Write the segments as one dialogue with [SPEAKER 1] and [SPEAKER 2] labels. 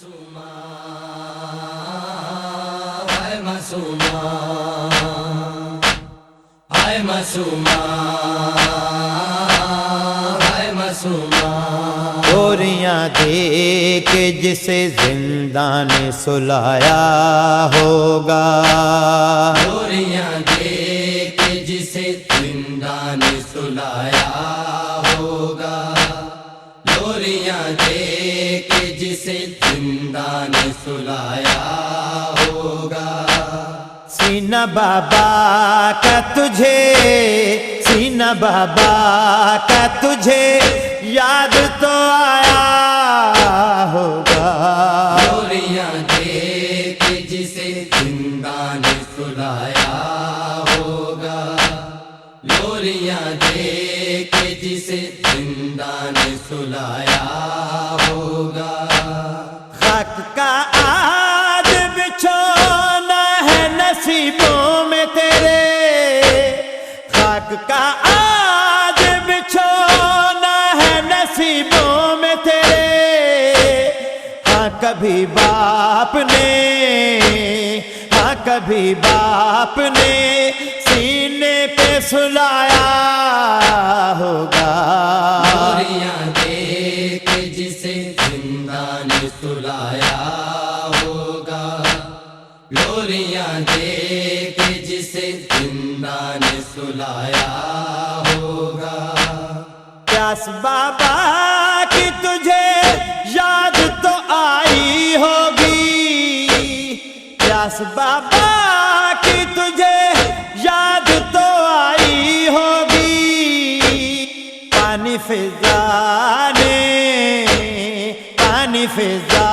[SPEAKER 1] ہائے
[SPEAKER 2] گوریاں دے کے جسے زندہ نے سلایا ہوگا۔
[SPEAKER 1] گوریاں دے نے سلایا ہوگا۔
[SPEAKER 2] سینا بابا کا تجھے سینا بابا کا تجھے یاد تو آیا ہوگا۔
[SPEAKER 1] لوریاں دے کے جسے زندہ نے سلایا ہوگا۔ لوریاں دے کے جسے زندہ نے سلایا ہوگا۔
[SPEAKER 2] خاک کا نصیبوں میں تیرے خاک کا آج بچھونا ہے نصیبوں میں تیرے ہاں کبھی باپ نے ہاں کبھی باپ نے سلایا ہوگا۔ پیاس بابا کی تجھے یاد تو آئی ہوگی۔ پیاس بابا کی تجھے یاد تو آئی ہوگی۔ پانی فضا نے، پانی فضا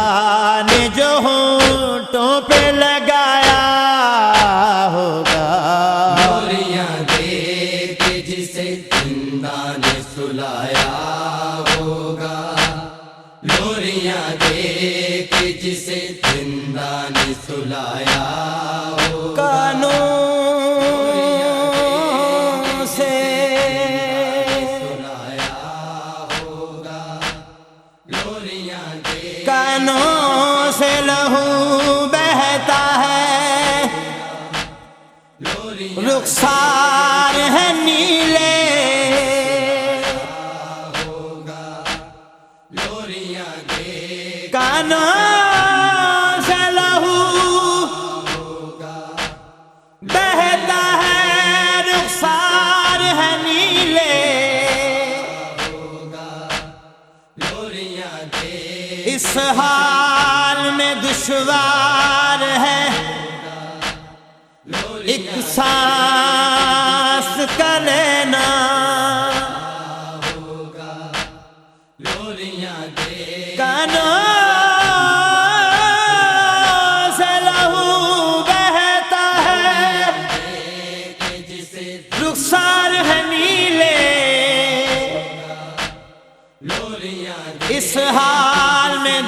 [SPEAKER 1] زندہ نے سلایا ہوگا۔ لوریاں دے کے جسے زندہ نے سلایا ہوگا۔
[SPEAKER 2] کانوں سے
[SPEAKER 1] سلایا ہوگا۔ لوریاں دے
[SPEAKER 2] کانوں سے لہو بہتا ہے۔ رخسار
[SPEAKER 1] دے
[SPEAKER 2] بہتا ہے، رخسار ہے نیلے۔ اس حال میں دشوار ہے۔ ایک سانس کا لینا۔
[SPEAKER 1] لوریاں دے
[SPEAKER 2] کانوں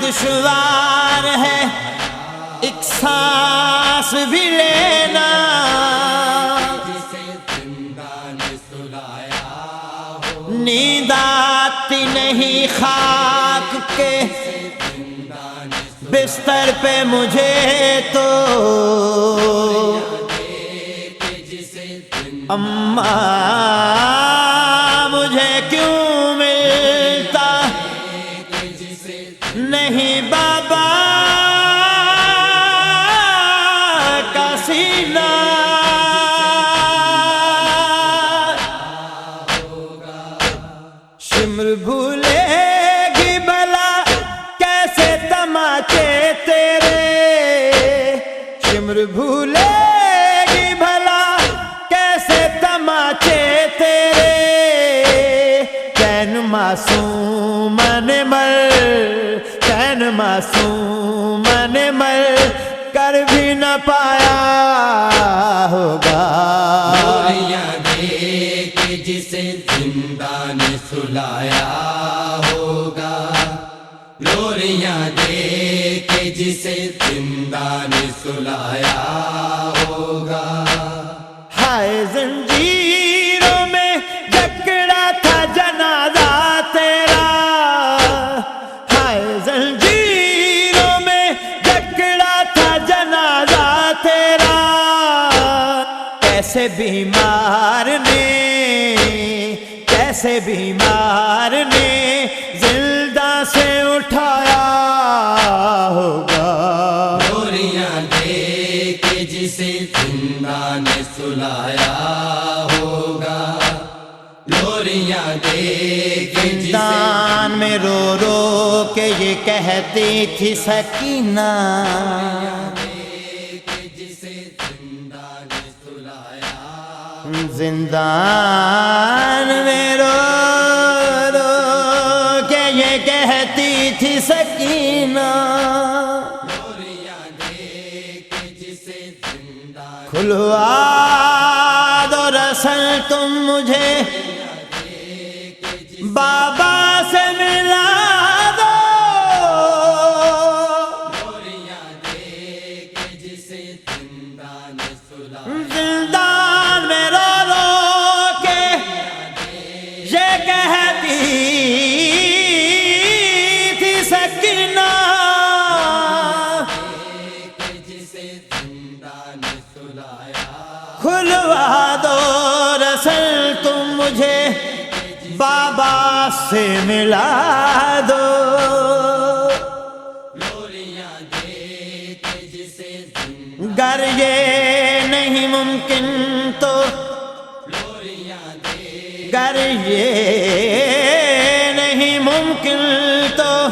[SPEAKER 2] دشوار ہے، ایک سانس بھی لینا۔ نیند آتی نہیں خاک کے، بستر پہ مجھے تو۔
[SPEAKER 1] جسے
[SPEAKER 2] اماں بھولے گی بھلا کیسے تماچے تیرے چین معصوم نے مر چین معصوم نے مر کر بھی نہ پایا
[SPEAKER 1] سلایا ہوگا۔ ہائے زنجیروں میں جکڑا تھا جنازہ تیرا۔
[SPEAKER 2] ہائے زنجیروں میں جکڑا تھا جنازہ تیرا۔ کیسے بیمار نے، کیسے بیمار نے
[SPEAKER 1] نے سلایا ہوگا۔ لوریاں دے کے
[SPEAKER 2] دان میں رو رو کے یہ کہتی تھی سکینہ۔
[SPEAKER 1] جسے
[SPEAKER 2] زندان میں رو رو کے یہ کہتی تھی سکینہ۔ بلوا دو رسل تم مجھے۔ بابا سے ملا دو۔ گر یہ نہیں ممکن تو۔ گر یہ نہیں ممکن تو۔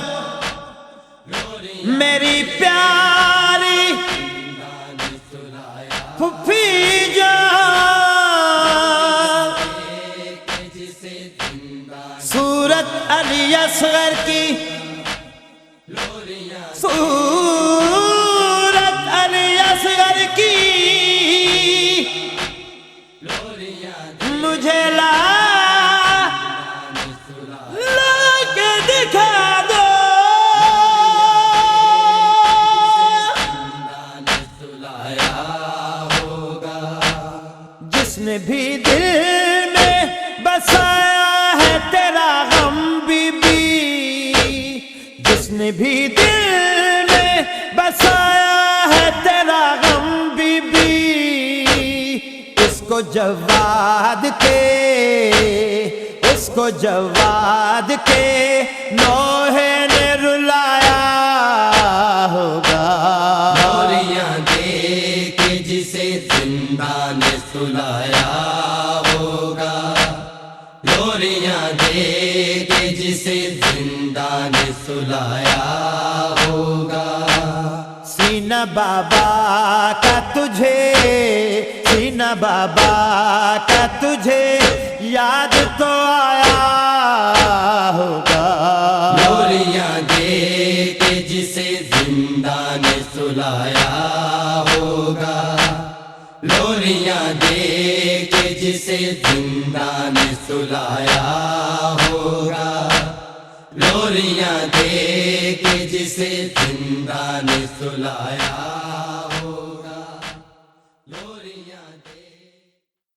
[SPEAKER 2] میری پیاری پھپھی جان علی اصغر کی سورت علی اصغر کی مجھے لا لا کے دکھا دو۔
[SPEAKER 1] ہوگا
[SPEAKER 2] جس نے بھی کو جواد کے اس کو جواد کے نوحے نے رلایا ہوگا۔
[SPEAKER 1] لوریاں دے کے جسے زندہ نے سلایا ہوگا۔ لوریاں دے کے جسے زندہ نے سلایا ہوگا۔
[SPEAKER 2] سینا بابا کا تجھے سینا بابا کا تجھے یاد تو آیا ہوگا
[SPEAKER 1] لوریاں دے کے جسے زندہ نے سلایا ہوگا لوریاں دے کے جسے زندہ نے سلایا ہوگا لوریاں دے کے جسے زندہ نے سلایا